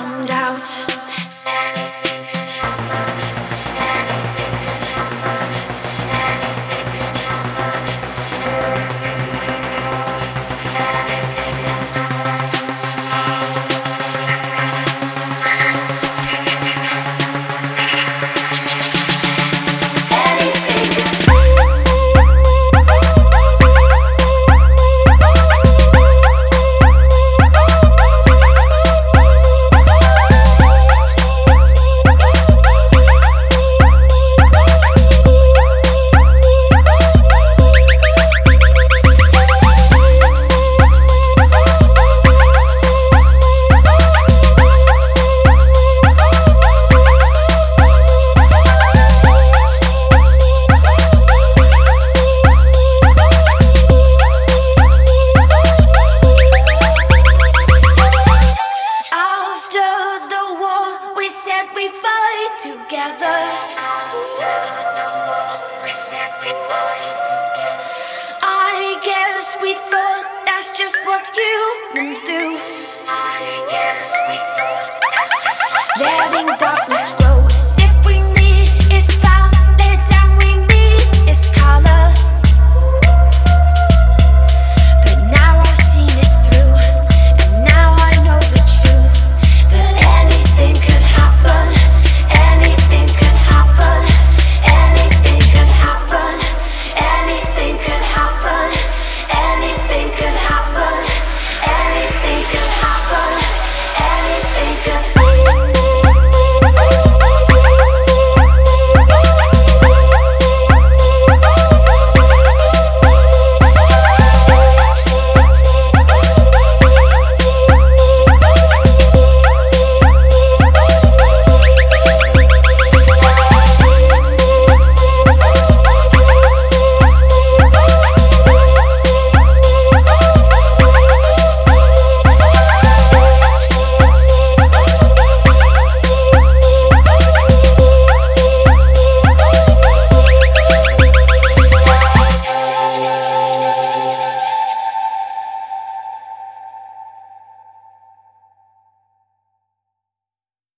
found out. Anything we said we'd fight together. We said we'd fight together. I guess we thought that's just what humans do. I guess we thought that's just letting darkness grow